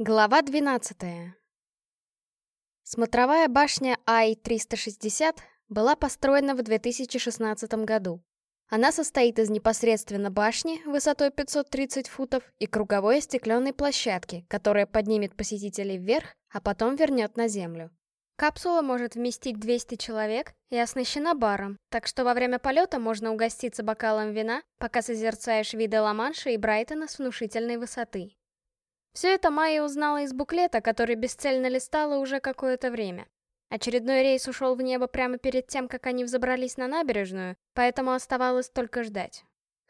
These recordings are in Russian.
Глава 12 Смотровая башня Ай-360 была построена в 2016 году. Она состоит из непосредственно башни высотой 530 футов и круговой остекленной площадки, которая поднимет посетителей вверх, а потом вернет на землю. Капсула может вместить 200 человек и оснащена баром, так что во время полета можно угоститься бокалом вина, пока созерцаешь виды Ла-Манша и Брайтона с внушительной высоты. Все это Майя узнала из буклета, который бесцельно листала уже какое-то время. Очередной рейс ушел в небо прямо перед тем, как они взобрались на набережную, поэтому оставалось только ждать.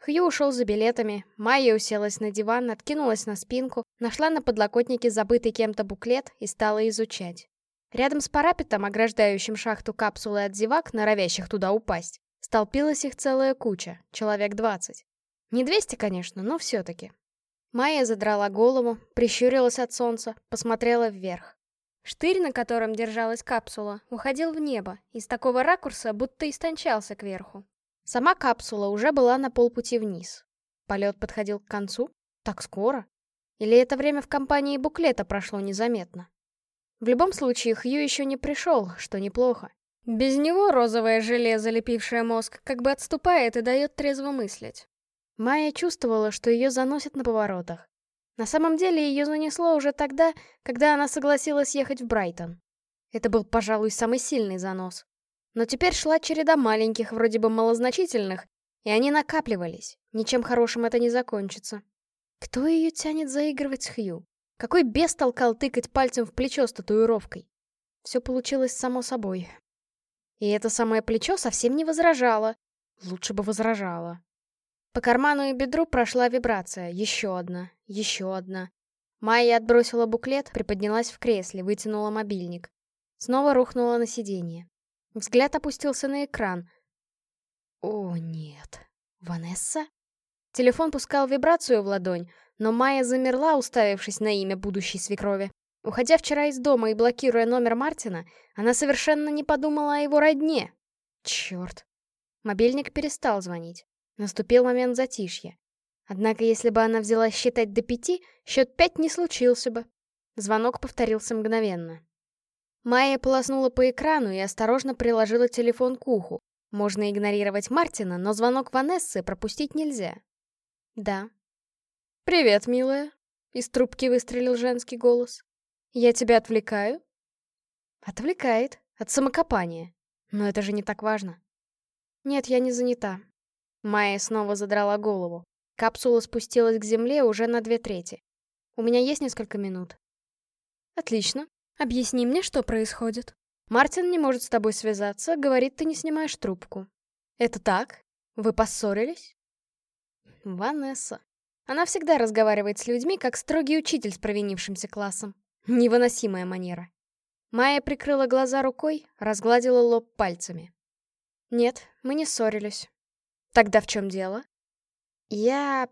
Хью ушел за билетами, Майя уселась на диван, откинулась на спинку, нашла на подлокотнике забытый кем-то буклет и стала изучать. Рядом с парапетом, ограждающим шахту капсулы от зевак, норовящих туда упасть, столпилась их целая куча, человек двадцать. Не двести, конечно, но все-таки. Майя задрала голову, прищурилась от солнца, посмотрела вверх. Штырь, на котором держалась капсула, уходил в небо, из такого ракурса, будто истончался кверху. Сама капсула уже была на полпути вниз. Полет подходил к концу? Так скоро? Или это время в компании буклета прошло незаметно? В любом случае, Хью еще не пришел, что неплохо. Без него розовое желе, залепившее мозг, как бы отступает и дает трезво мыслить. Майя чувствовала, что ее заносят на поворотах. На самом деле ее занесло уже тогда, когда она согласилась ехать в Брайтон. Это был, пожалуй, самый сильный занос. Но теперь шла череда маленьких, вроде бы малозначительных, и они накапливались. Ничем хорошим это не закончится. Кто ее тянет заигрывать с Хью? Какой бес толкал тыкать пальцем в плечо с татуировкой? Все получилось само собой. И это самое плечо совсем не возражало. Лучше бы возражало. По карману и бедру прошла вибрация, еще одна, еще одна. Майя отбросила буклет, приподнялась в кресле, вытянула мобильник. Снова рухнула на сиденье. Взгляд опустился на экран. О, нет. Ванесса? Телефон пускал вибрацию в ладонь, но Майя замерла, уставившись на имя будущей свекрови. Уходя вчера из дома и блокируя номер Мартина, она совершенно не подумала о его родне. Черт. Мобильник перестал звонить. Наступил момент затишья. Однако, если бы она взялась считать до пяти, счет пять не случился бы. Звонок повторился мгновенно. Майя полоснула по экрану и осторожно приложила телефон к уху. Можно игнорировать Мартина, но звонок Ванессы пропустить нельзя. Да. «Привет, милая», — из трубки выстрелил женский голос. «Я тебя отвлекаю?» «Отвлекает. От самокопания. Но это же не так важно». «Нет, я не занята. Майя снова задрала голову. Капсула спустилась к земле уже на две трети. У меня есть несколько минут. Отлично. Объясни мне, что происходит. Мартин не может с тобой связаться, говорит, ты не снимаешь трубку. Это так? Вы поссорились? Ванесса. Она всегда разговаривает с людьми, как строгий учитель с провинившимся классом. Невыносимая манера. Майя прикрыла глаза рукой, разгладила лоб пальцами. Нет, мы не ссорились. Тогда в чем дело? Я...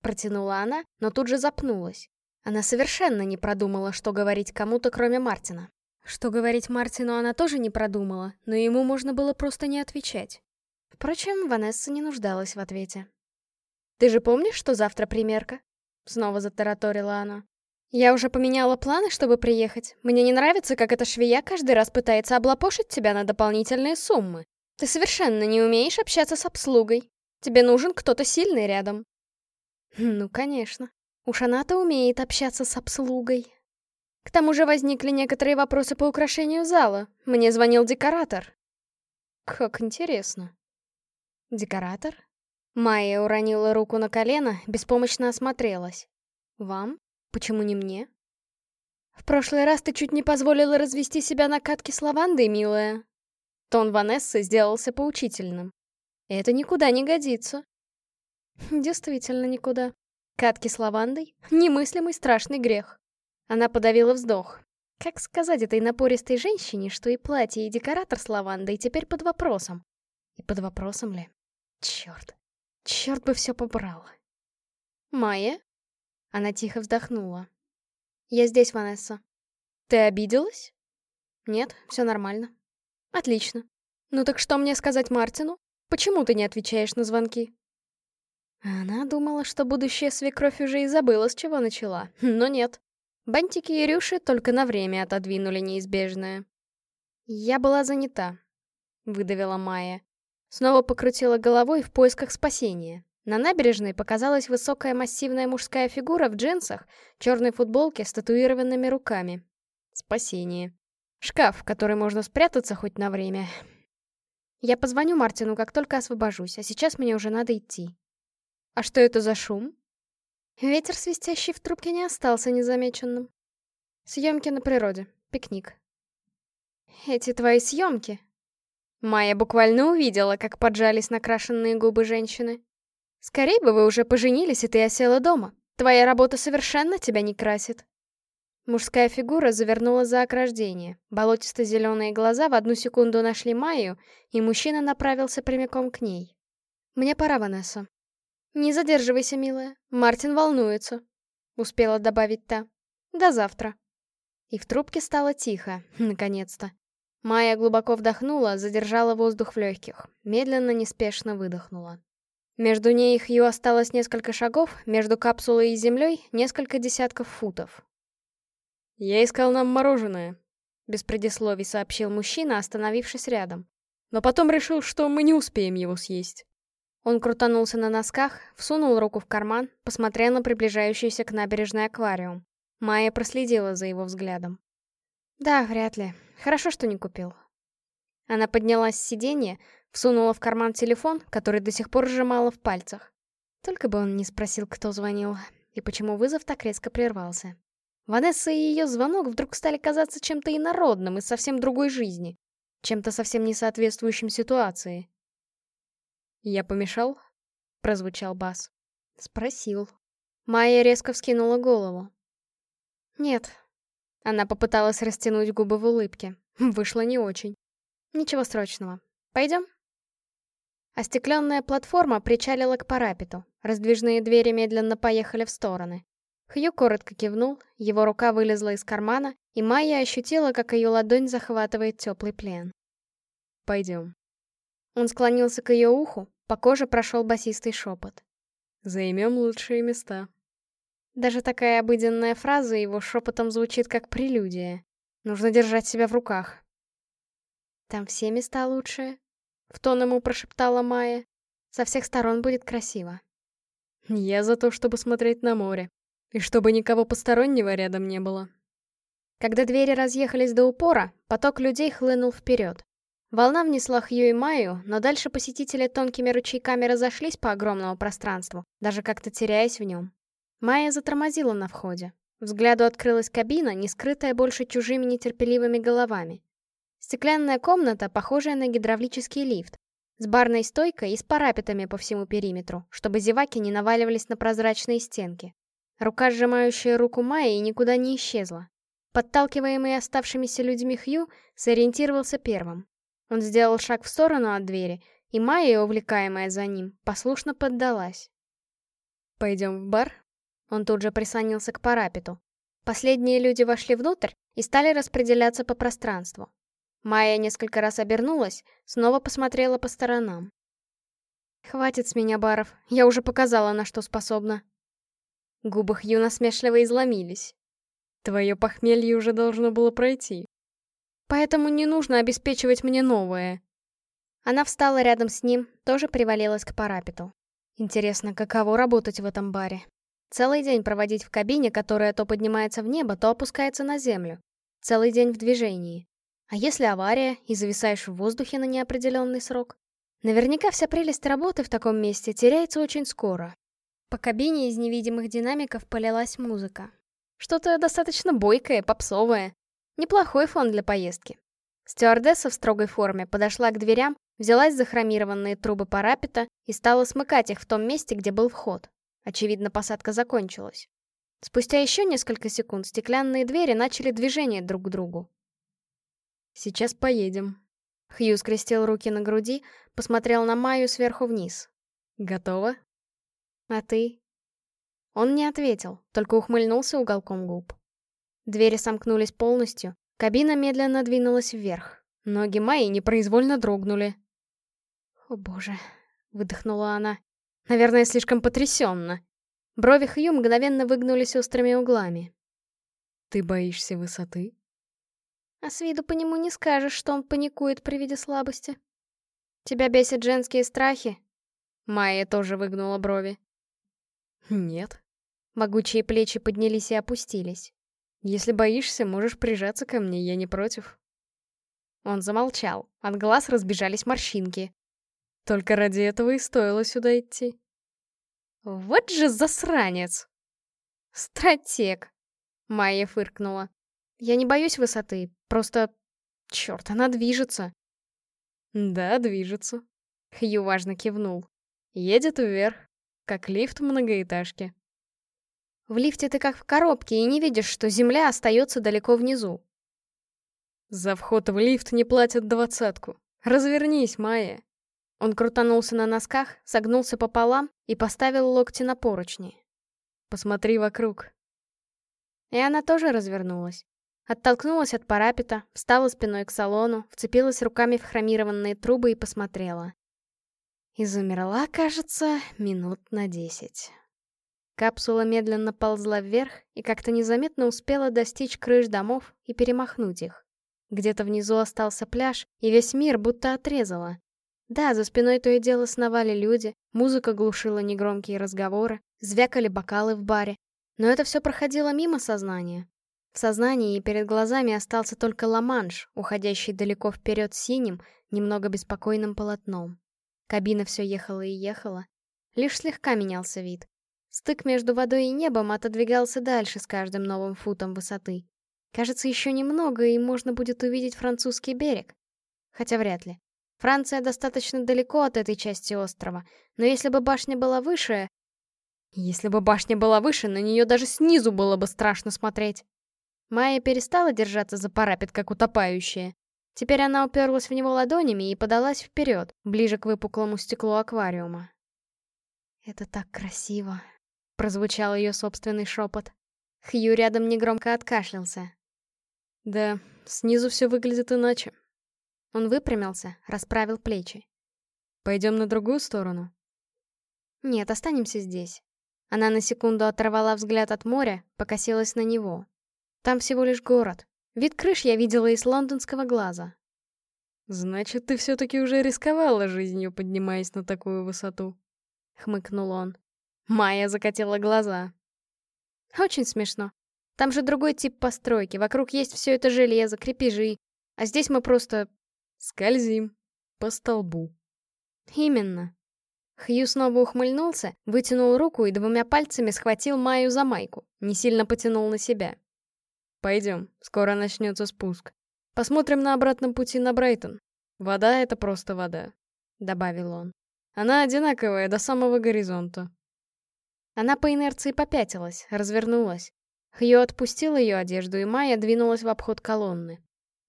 Протянула она, но тут же запнулась. Она совершенно не продумала, что говорить кому-то, кроме Мартина. Что говорить Мартину она тоже не продумала, но ему можно было просто не отвечать. Впрочем, Ванесса не нуждалась в ответе. «Ты же помнишь, что завтра примерка?» Снова затараторила она. «Я уже поменяла планы, чтобы приехать. Мне не нравится, как эта швея каждый раз пытается облапошить тебя на дополнительные суммы. Ты совершенно не умеешь общаться с обслугой. Тебе нужен кто-то сильный рядом. Ну, конечно. Уж она-то умеет общаться с обслугой. К тому же возникли некоторые вопросы по украшению зала. Мне звонил декоратор. Как интересно. Декоратор? Майя уронила руку на колено, беспомощно осмотрелась. Вам? Почему не мне? В прошлый раз ты чуть не позволила развести себя на катке с лавандой, милая. Тон Ванессы сделался поучительным. Это никуда не годится. Действительно никуда. Катки с лавандой — немыслимый страшный грех. Она подавила вздох. Как сказать этой напористой женщине, что и платье, и декоратор с лавандой теперь под вопросом? И под вопросом ли? Черт. Черт бы все побрал. Майя? Она тихо вздохнула. Я здесь, Ванесса. Ты обиделась? Нет, все нормально. Отлично. Ну так что мне сказать Мартину? Почему ты не отвечаешь на звонки? Она думала, что будущая свекровь уже и забыла, с чего начала. Но нет. Бантики и рюши только на время отодвинули неизбежное. «Я была занята», — выдавила Майя. Снова покрутила головой в поисках спасения. На набережной показалась высокая массивная мужская фигура в джинсах, черной футболке с татуированными руками. Спасение. Шкаф, в который можно спрятаться хоть на время. Я позвоню Мартину, как только освобожусь, а сейчас мне уже надо идти. А что это за шум? Ветер, свистящий в трубке, не остался незамеченным. Съемки на природе. Пикник. Эти твои съемки? Майя буквально увидела, как поджались накрашенные губы женщины. Скорей бы вы уже поженились, и ты осела дома. Твоя работа совершенно тебя не красит. Мужская фигура завернула за ограждение. Болотисто-зеленые глаза в одну секунду нашли Майю, и мужчина направился прямиком к ней. «Мне пора, Ванесса». «Не задерживайся, милая. Мартин волнуется», — успела добавить та. «До завтра». И в трубке стало тихо, наконец-то. Майя глубоко вдохнула, задержала воздух в легких, медленно, неспешно выдохнула. Между ней и Хью осталось несколько шагов, между капсулой и землей несколько десятков футов. «Я искал нам мороженое», — без предисловий сообщил мужчина, остановившись рядом. «Но потом решил, что мы не успеем его съесть». Он крутанулся на носках, всунул руку в карман, посмотрел на приближающийся к набережной аквариум. Майя проследила за его взглядом. «Да, вряд ли. Хорошо, что не купил». Она поднялась с сиденья, всунула в карман телефон, который до сих пор сжимала в пальцах. Только бы он не спросил, кто звонил, и почему вызов так резко прервался. Ванесса и ее звонок вдруг стали казаться чем-то инородным из совсем другой жизни, чем-то совсем не соответствующим ситуации. «Я помешал?» — прозвучал бас. Спросил. Майя резко вскинула голову. «Нет». Она попыталась растянуть губы в улыбке. Вышло не очень. «Ничего срочного. Пойдем?» Остекленная платформа причалила к парапету. Раздвижные двери медленно поехали в стороны. Хью коротко кивнул, его рука вылезла из кармана, и Майя ощутила, как ее ладонь захватывает теплый плен. «Пойдем». Он склонился к ее уху, по коже прошел басистый шепот. «Займем лучшие места». Даже такая обыденная фраза его шепотом звучит как прелюдия. Нужно держать себя в руках. «Там все места лучшие», — в тон ему прошептала Майя. «Со всех сторон будет красиво». «Я за то, чтобы смотреть на море», и чтобы никого постороннего рядом не было. Когда двери разъехались до упора, поток людей хлынул вперед. Волна внесла Хью и Майю, но дальше посетители тонкими ручейками разошлись по огромному пространству, даже как-то теряясь в нем. Майя затормозила на входе. Взгляду открылась кабина, не скрытая больше чужими нетерпеливыми головами. Стеклянная комната, похожая на гидравлический лифт, с барной стойкой и с парапетами по всему периметру, чтобы зеваки не наваливались на прозрачные стенки. Рука, сжимающая руку Майи, никуда не исчезла. Подталкиваемый оставшимися людьми Хью сориентировался первым. Он сделал шаг в сторону от двери, и Майя, увлекаемая за ним, послушно поддалась. «Пойдем в бар?» Он тут же прислонился к парапету. Последние люди вошли внутрь и стали распределяться по пространству. Майя несколько раз обернулась, снова посмотрела по сторонам. «Хватит с меня баров, я уже показала, на что способна», Губы Хью насмешливо изломились. Твое похмелье уже должно было пройти. Поэтому не нужно обеспечивать мне новое. Она встала рядом с ним, тоже привалилась к парапету. Интересно, каково работать в этом баре? Целый день проводить в кабине, которая то поднимается в небо, то опускается на землю. Целый день в движении. А если авария, и зависаешь в воздухе на неопределенный срок? Наверняка вся прелесть работы в таком месте теряется очень скоро, по кабине из невидимых динамиков полилась музыка. Что-то достаточно бойкое, попсовое. Неплохой фон для поездки. Стюардесса в строгой форме подошла к дверям, взялась за хромированные трубы парапета и стала смыкать их в том месте, где был вход. Очевидно, посадка закончилась. Спустя еще несколько секунд стеклянные двери начали движение друг к другу. «Сейчас поедем». Хью скрестил руки на груди, посмотрел на Майю сверху вниз. «Готово?» «А ты?» Он не ответил, только ухмыльнулся уголком губ. Двери сомкнулись полностью, кабина медленно двинулась вверх. Ноги Майи непроизвольно дрогнули. «О боже», — выдохнула она. «Наверное, слишком потрясенно». Брови Хью мгновенно выгнулись острыми углами. Ты боишься высоты? А с виду по нему не скажешь, что он паникует при виде слабости. Тебя бесят женские страхи? Майя тоже выгнула брови. Нет. Могучие плечи поднялись и опустились. Если боишься, можешь прижаться ко мне, я не против. Он замолчал. От глаз разбежались морщинки. Только ради этого и стоило сюда идти. Вот же засранец! Стратег! Майя фыркнула. Я не боюсь высоты, просто... Черт, она движется. Да, движется. Хью важно кивнул. Едет вверх, как лифт многоэтажки. В лифте ты как в коробке и не видишь, что земля остается далеко внизу. За вход в лифт не платят двадцатку. Развернись, Майя. Он крутанулся на носках, согнулся пополам и поставил локти на поручни. Посмотри вокруг. И она тоже развернулась. Оттолкнулась от парапета, встала спиной к салону, вцепилась руками в хромированные трубы и посмотрела. И замерла, кажется, минут на десять. Капсула медленно ползла вверх и как-то незаметно успела достичь крыш домов и перемахнуть их. Где-то внизу остался пляж, и весь мир будто отрезало. Да, за спиной то и дело сновали люди, музыка глушила негромкие разговоры, звякали бокалы в баре. Но это все проходило мимо сознания. В сознании и перед глазами остался только ла-манш, уходящий далеко вперед синим, немного беспокойным полотном. Кабина все ехала и ехала. Лишь слегка менялся вид. Стык между водой и небом отодвигался дальше с каждым новым футом высоты. Кажется, еще немного, и можно будет увидеть французский берег. Хотя вряд ли. Франция достаточно далеко от этой части острова, но если бы башня была выше... Если бы башня была выше, на нее даже снизу было бы страшно смотреть. Майя перестала держаться за парапет, как утопающая. Теперь она уперлась в него ладонями и подалась вперед, ближе к выпуклому стеклу аквариума. «Это так красиво», прозвучал ее собственный шепот. Хью рядом негромко откашлялся. Да, снизу все выглядит иначе. Он выпрямился, расправил плечи. Пойдем на другую сторону? Нет, останемся здесь. Она на секунду оторвала взгляд от моря, покосилась на него. Там всего лишь город. Вид крыш я видела из лондонского глаза. «Значит, ты все-таки уже рисковала жизнью, поднимаясь на такую высоту», — хмыкнул он. Майя закатила глаза. Очень смешно. Там же другой тип постройки, вокруг есть все это железо, крепежи. А здесь мы просто... Скользим. По столбу. Именно. Хью снова ухмыльнулся, вытянул руку и двумя пальцами схватил Майю за майку, не сильно потянул на себя. Пойдем, скоро начнется спуск. Посмотрим на обратном пути на Брайтон. Вода — это просто вода, — добавил он. Она одинаковая до самого горизонта. Она по инерции попятилась, развернулась. Хью отпустил ее одежду, и Майя двинулась в обход колонны.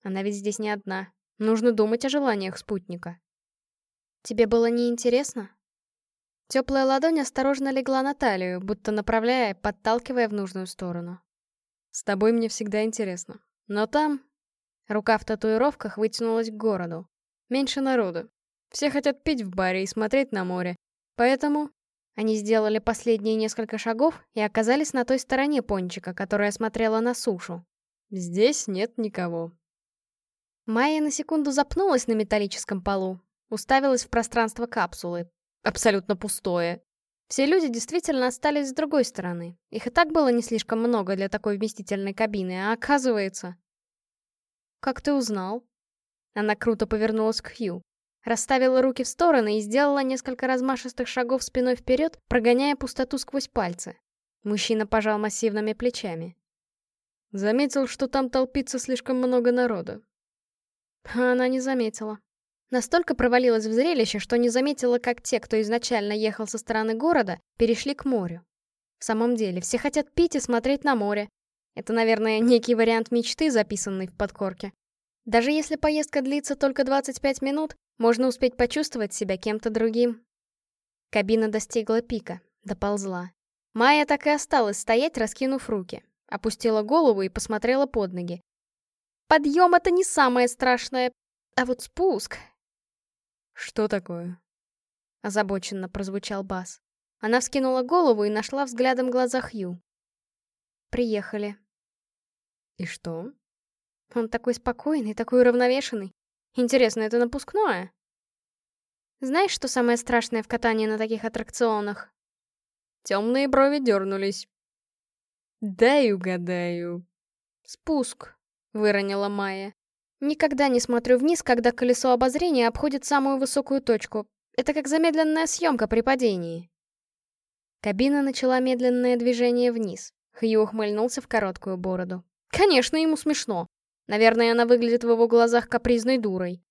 Она ведь здесь не одна. Нужно думать о желаниях спутника. Тебе было неинтересно? Теплая ладонь осторожно легла на талию, будто направляя, подталкивая в нужную сторону. С тобой мне всегда интересно. Но там... Рука в татуировках вытянулась к городу. Меньше народу. Все хотят пить в баре и смотреть на море. Поэтому они сделали последние несколько шагов и оказались на той стороне пончика, которая смотрела на сушу. Здесь нет никого. Майя на секунду запнулась на металлическом полу, уставилась в пространство капсулы. Абсолютно пустое. Все люди действительно остались с другой стороны. Их и так было не слишком много для такой вместительной кабины, а оказывается... «Как ты узнал?» Она круто повернулась к Хью. Расставила руки в стороны и сделала несколько размашистых шагов спиной вперед, прогоняя пустоту сквозь пальцы. Мужчина пожал массивными плечами. Заметил, что там толпится слишком много народа. А она не заметила. Настолько провалилась в зрелище, что не заметила, как те, кто изначально ехал со стороны города, перешли к морю. В самом деле, все хотят пить и смотреть на море. Это, наверное, некий вариант мечты, записанный в подкорке. Даже если поездка длится только 25 минут, можно успеть почувствовать себя кем-то другим. Кабина достигла пика, доползла. Майя так и осталась стоять, раскинув руки. Опустила голову и посмотрела под ноги. Подъем — это не самое страшное, а вот спуск... «Что такое?» Озабоченно прозвучал бас. Она вскинула голову и нашла взглядом глаза Хью. «Приехали», И что? Он такой спокойный, такой уравновешенный. Интересно, это напускное? Знаешь, что самое страшное в катании на таких аттракционах? Темные брови дернулись. Дай угадаю. Спуск, выронила Майя. Никогда не смотрю вниз, когда колесо обозрения обходит самую высокую точку. Это как замедленная съемка при падении. Кабина начала медленное движение вниз. Хью ухмыльнулся в короткую бороду. Конечно, ему смешно. Наверное, она выглядит в его глазах капризной дурой.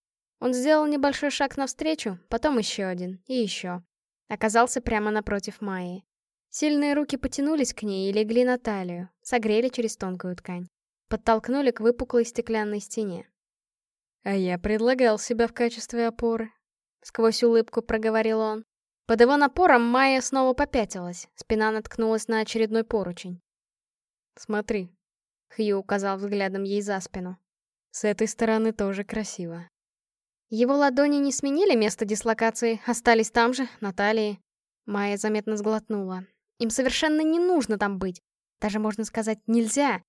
Он сделал небольшой шаг навстречу, потом еще один, и еще. Оказался прямо напротив Майи. Сильные руки потянулись к ней и легли на талию, согрели через тонкую ткань. Подтолкнули к выпуклой стеклянной стене. «А я предлагал себя в качестве опоры», — сквозь улыбку проговорил он. Под его напором Майя снова попятилась, спина наткнулась на очередной поручень. «Смотри», — Хью указал взглядом ей за спину. «С этой стороны тоже красиво». Его ладони не сменили место дислокации, остались там же, на талии. Майя заметно сглотнула. Им совершенно не нужно там быть. Даже, можно сказать, нельзя.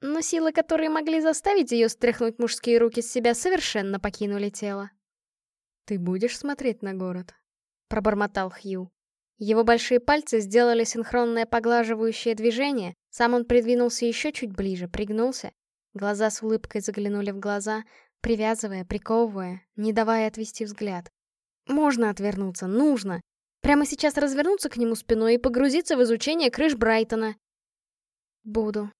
Но силы, которые могли заставить ее стряхнуть мужские руки с себя, совершенно покинули тело. «Ты будешь смотреть на город?» — пробормотал Хью. Его большие пальцы сделали синхронное поглаживающее движение, сам он придвинулся еще чуть ближе, пригнулся. Глаза с улыбкой заглянули в глаза, привязывая, приковывая, не давая отвести взгляд. Можно отвернуться, нужно. Прямо сейчас развернуться к нему спиной и погрузиться в изучение крыш Брайтона. Буду.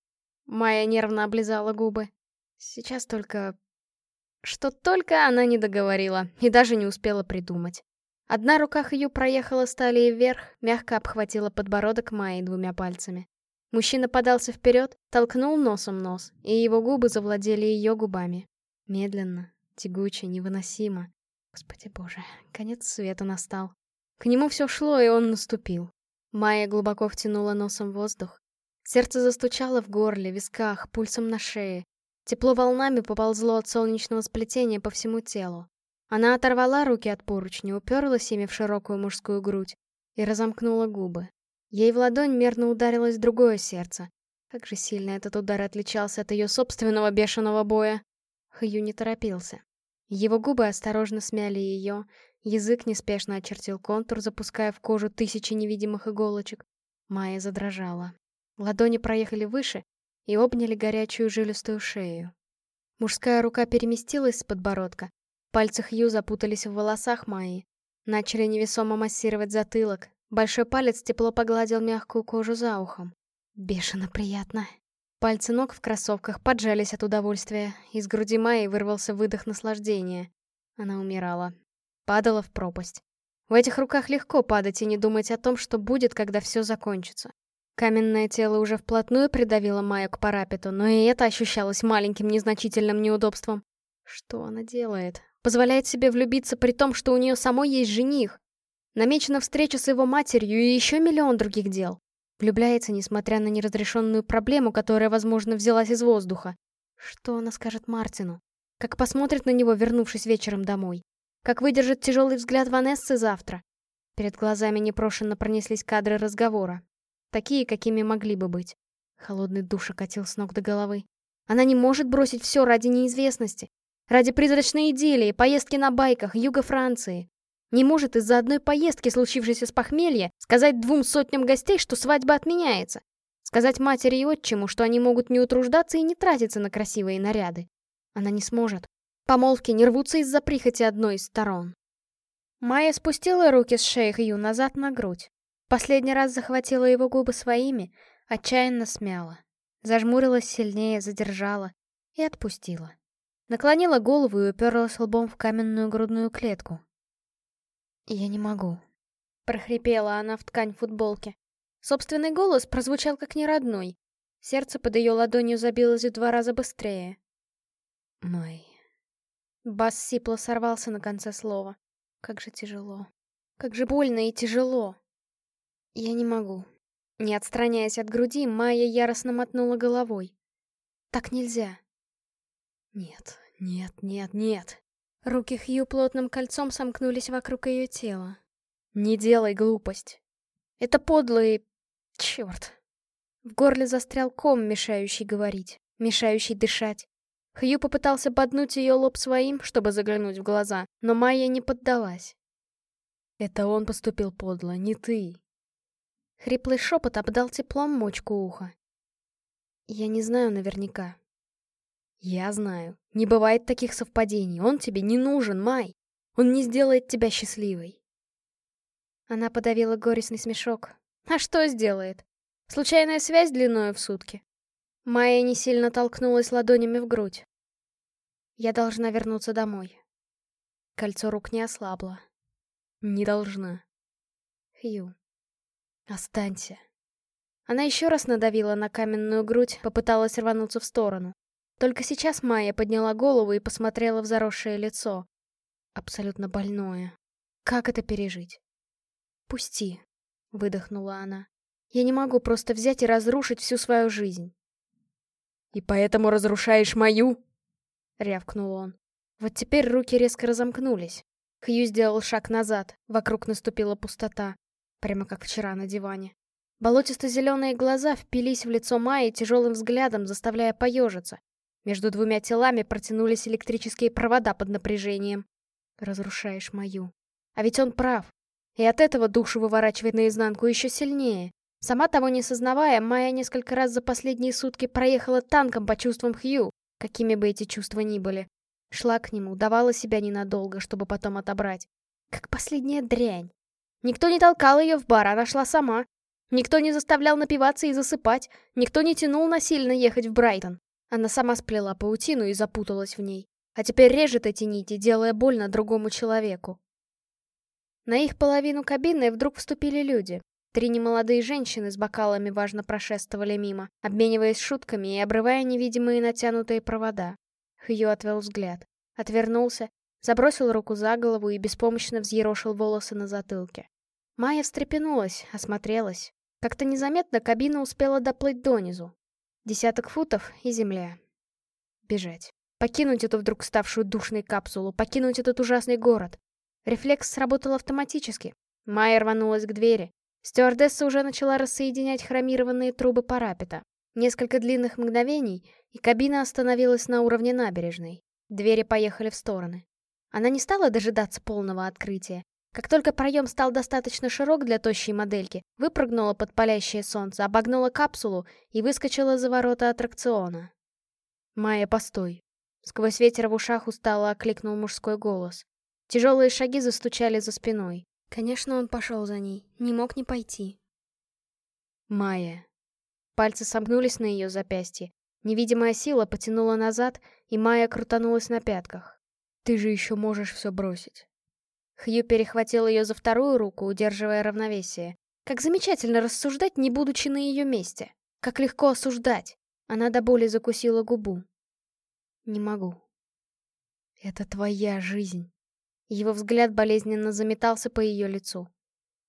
Майя нервно облизала губы. Сейчас только... Что только она не договорила и даже не успела придумать. Одна рука Хью проехала с талии вверх, мягко обхватила подбородок Майи двумя пальцами. Мужчина подался вперед, толкнул носом нос, и его губы завладели ее губами. Медленно, тягуче, невыносимо. Господи боже, конец света настал. К нему все шло, и он наступил. Майя глубоко втянула носом воздух. Сердце застучало в горле, висках, пульсом на шее. Тепло волнами поползло от солнечного сплетения по всему телу. Она оторвала руки от поручня, уперлась ими в широкую мужскую грудь и разомкнула губы. Ей в ладонь мерно ударилось другое сердце. Как же сильно этот удар отличался от ее собственного бешеного боя. Хью не торопился. Его губы осторожно смяли ее, Язык неспешно очертил контур, запуская в кожу тысячи невидимых иголочек. Майя задрожала. Ладони проехали выше и обняли горячую жилистую шею. Мужская рука переместилась с подбородка. Пальцы Хью запутались в волосах Майи. Начали невесомо массировать затылок. Большой палец тепло погладил мягкую кожу за ухом. Бешено приятно. Пальцы ног в кроссовках поджались от удовольствия. Из груди Майи вырвался выдох наслаждения. Она умирала. Падала в пропасть. В этих руках легко падать и не думать о том, что будет, когда все закончится. Каменное тело уже вплотную придавило Майю к парапету, но и это ощущалось маленьким незначительным неудобством. Что она делает? Позволяет себе влюбиться при том, что у нее самой есть жених. Намечена встреча с его матерью и еще миллион других дел. Влюбляется, несмотря на неразрешенную проблему, которая, возможно, взялась из воздуха. Что она скажет Мартину? Как посмотрит на него, вернувшись вечером домой? Как выдержит тяжелый взгляд Ванессы завтра? Перед глазами непрошенно пронеслись кадры разговора. Такие, какими могли бы быть. Холодный душ окатил с ног до головы. Она не может бросить все ради неизвестности. Ради призрачной идиллии, поездки на байках, юга Франции. Не может из-за одной поездки, случившейся с похмелья, сказать двум сотням гостей, что свадьба отменяется. Сказать матери и отчиму, что они могут не утруждаться и не тратиться на красивые наряды. Она не сможет. Помолвки не рвутся из-за прихоти одной из сторон. Майя спустила руки с шеи Хью назад на грудь. Последний раз захватила его губы своими, отчаянно смяла. Зажмурилась сильнее, задержала и отпустила. Наклонила голову и уперлась лбом в каменную грудную клетку. «Я не могу», — прохрипела она в ткань футболки. Собственный голос прозвучал как неродной. Сердце под ее ладонью забилось в два раза быстрее. «Май, Бас сипло сорвался на конце слова. Как же тяжело. Как же больно и тяжело. Я не могу. Не отстраняясь от груди, Майя яростно мотнула головой. Так нельзя. Нет, нет, нет, нет. Руки Хью плотным кольцом сомкнулись вокруг ее тела. Не делай глупость. Это подло и... Черт. В горле застрял ком, мешающий говорить. мешающий дышать. Хью попытался боднуть ее лоб своим, чтобы заглянуть в глаза, но Майя не поддалась. «Это он поступил подло, не ты». Хриплый шепот обдал теплом мочку уха. «Я не знаю наверняка». «Я знаю. Не бывает таких совпадений. Он тебе не нужен, Май. Он не сделает тебя счастливой». Она подавила горестный смешок. «А что сделает? Случайная связь длиною в сутки?» Майя не сильно толкнулась ладонями в грудь. «Я должна вернуться домой». Кольцо рук не ослабло. Не должна. Хью. Останься. Она еще раз надавила на каменную грудь, попыталась рвануться в сторону. Только сейчас Майя подняла голову и посмотрела в заросшее лицо. Абсолютно больное. Как это пережить? «Пусти», — выдохнула она. «Я не могу просто взять и разрушить всю свою жизнь». «И поэтому разрушаешь мою?» — рявкнул он. Вот теперь руки резко разомкнулись. Хью сделал шаг назад, вокруг наступила пустота, прямо как вчера на диване. Болотисто-зеленые глаза впились в лицо Майи тяжелым взглядом, заставляя поежиться. Между двумя телами протянулись электрические провода под напряжением. Разрушаешь мою. А ведь он прав. И от этого душу выворачивает наизнанку еще сильнее. Сама того не сознавая, Майя несколько раз за последние сутки проехала танком по чувствам Хью, какими бы эти чувства ни были. Шла к нему, давала себя ненадолго, чтобы потом отобрать. Как последняя дрянь. Никто не толкал ее в бар, она шла сама. Никто не заставлял напиваться и засыпать. Никто не тянул насильно ехать в Брайтон. Она сама сплела паутину и запуталась в ней. А теперь режет эти нити, делая больно другому человеку. На их половину кабины вдруг вступили люди. Три немолодые женщины с бокалами важно прошествовали мимо, обмениваясь шутками и обрывая невидимые натянутые провода. Хью отвел взгляд. Отвернулся, забросил руку за голову и беспомощно взъерошил волосы на затылке. Майя встрепенулась, осмотрелась. Как-то незаметно кабина успела доплыть донизу. Десяток футов и земля. Бежать. Покинуть эту вдруг ставшую душной капсулу, покинуть этот ужасный город. Рефлекс сработал автоматически. Майя рванулась к двери. Стюардесса уже начала рассоединять хромированные трубы парапета. Несколько длинных мгновений, и кабина остановилась на уровне набережной. Двери поехали в стороны. Она не стала дожидаться полного открытия. Как только проем стал достаточно широк для тощей модельки, выпрыгнула под палящее солнце, обогнула капсулу и выскочила за ворота аттракциона. «Майя, постой!» Сквозь ветер в ушах устало окликнул мужской голос. Тяжелые шаги застучали за спиной. Конечно, он пошел за ней, не мог не пойти. «Майя!» Пальцы сомкнулись на ее запястье. Невидимая сила потянула назад, и Майя крутанулась на пятках. «Ты же еще можешь все бросить». Хью перехватил ее за вторую руку, удерживая равновесие. Как замечательно рассуждать, не будучи на ее месте. Как легко осуждать. Она до боли закусила губу. «Не могу». «Это твоя жизнь». Его взгляд болезненно заметался по ее лицу.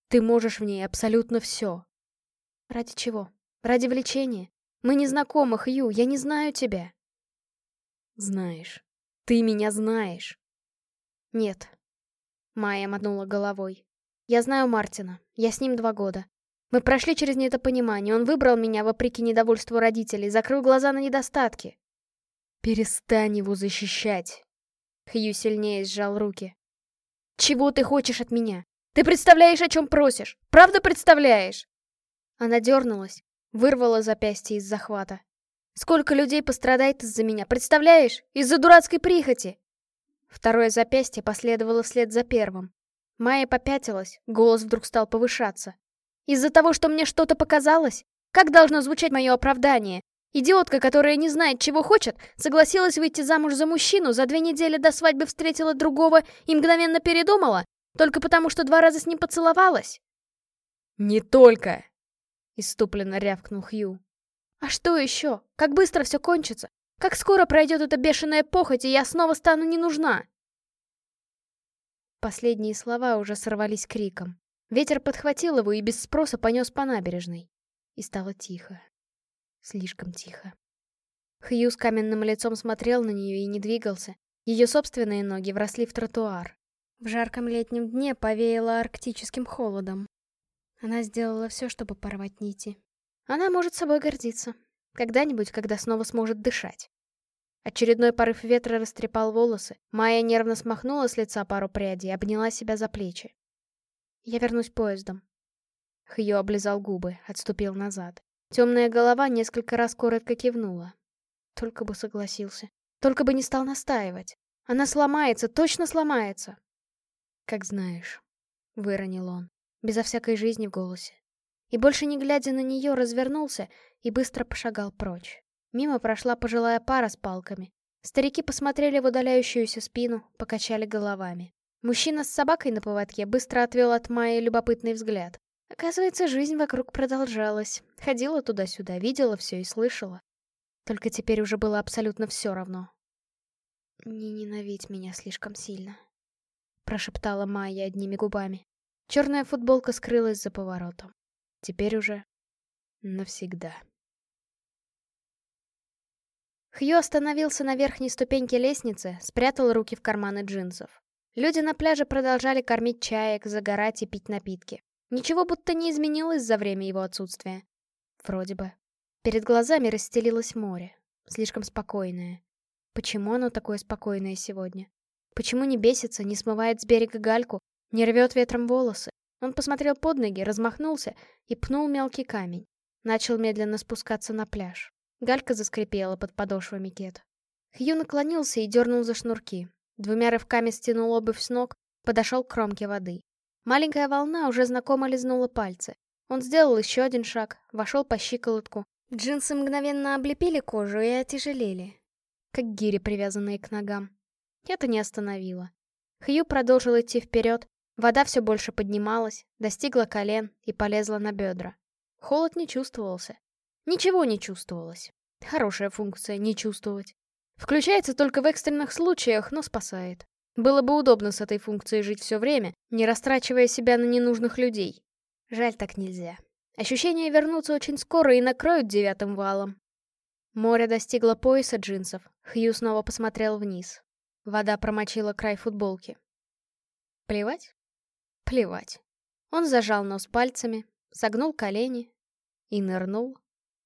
«Ты можешь в ней абсолютно все». «Ради чего?» Ради влечения. Мы не знакомы, Хью, я не знаю тебя. Знаешь. Ты меня знаешь. Нет. Майя мотнула головой. Я знаю Мартина. Я с ним два года. Мы прошли через недопонимание. Он выбрал меня вопреки недовольству родителей, закрыл глаза на недостатки. Перестань его защищать. Хью сильнее сжал руки. Чего ты хочешь от меня? Ты представляешь, о чем просишь? Правда представляешь? Она дернулась, Вырвала запястье из захвата. Сколько людей пострадает из-за меня, представляешь? Из-за дурацкой прихоти!» Второе запястье последовало вслед за первым. Майя попятилась, голос вдруг стал повышаться. «Из-за того, что мне что-то показалось? Как должно звучать мое оправдание? Идиотка, которая не знает, чего хочет, согласилась выйти замуж за мужчину, за две недели до свадьбы встретила другого и мгновенно передумала? Только потому, что два раза с ним поцеловалась?» «Не только!» Иступленно рявкнул Хью. «А что еще? Как быстро все кончится? Как скоро пройдет эта бешеная похоть, и я снова стану не нужна?» Последние слова уже сорвались криком. Ветер подхватил его и без спроса понес по набережной. И стало тихо. Слишком тихо. Хью с каменным лицом смотрел на нее и не двигался. Ее собственные ноги вросли в тротуар. В жарком летнем дне повеяло арктическим холодом. Она сделала все, чтобы порвать нити. Она может собой гордиться. Когда-нибудь, когда снова сможет дышать. Очередной порыв ветра растрепал волосы. Майя нервно смахнула с лица пару прядей и обняла себя за плечи. «Я вернусь поездом». Хью облизал губы, отступил назад. Темная голова несколько раз коротко кивнула. Только бы согласился. Только бы не стал настаивать. Она сломается, точно сломается. «Как знаешь», — выронил он, безо всякой жизни в голосе. И больше не глядя на нее, развернулся и быстро пошагал прочь. Мимо прошла пожилая пара с палками. Старики посмотрели в удаляющуюся спину, покачали головами. Мужчина с собакой на поводке быстро отвел от Майи любопытный взгляд. Оказывается, жизнь вокруг продолжалась. Ходила туда-сюда, видела все и слышала. Только теперь уже было абсолютно все равно. «Не ненавидь меня слишком сильно», — прошептала Майя одними губами. Черная футболка скрылась за поворотом. Теперь уже навсегда. Хью остановился на верхней ступеньке лестницы, спрятал руки в карманы джинсов. Люди на пляже продолжали кормить чаек, загорать и пить напитки. Ничего будто не изменилось за время его отсутствия. Вроде бы. Перед глазами расстелилось море. Слишком спокойное. Почему оно такое спокойное сегодня? Почему не бесится, не смывает с берега гальку, не рвет ветром волосы? Он посмотрел под ноги, размахнулся и пнул мелкий камень. Начал медленно спускаться на пляж. Галька заскрипела под подошвами кет. Хью наклонился и дернул за шнурки. Двумя рывками стянул обувь с ног, подошел к кромке воды. Маленькая волна уже знакомо лизнула пальцы. Он сделал еще один шаг, вошел по щиколотку. Джинсы мгновенно облепили кожу и отяжелели. Как гири, привязанные к ногам. Это не остановило. Хью продолжил идти вперед. Вода все больше поднималась, достигла колен и полезла на бедра. Холод не чувствовался. Ничего не чувствовалось. Хорошая функция — не чувствовать. Включается только в экстренных случаях, но спасает. Было бы удобно с этой функцией жить все время, не растрачивая себя на ненужных людей. Жаль, так нельзя. Ощущения вернутся очень скоро и накроют девятым валом. Море достигло пояса джинсов. Хью снова посмотрел вниз. Вода промочила край футболки. Плевать? Плевать. Он зажал нос пальцами, согнул колени и нырнул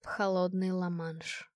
в холодный ла-манш.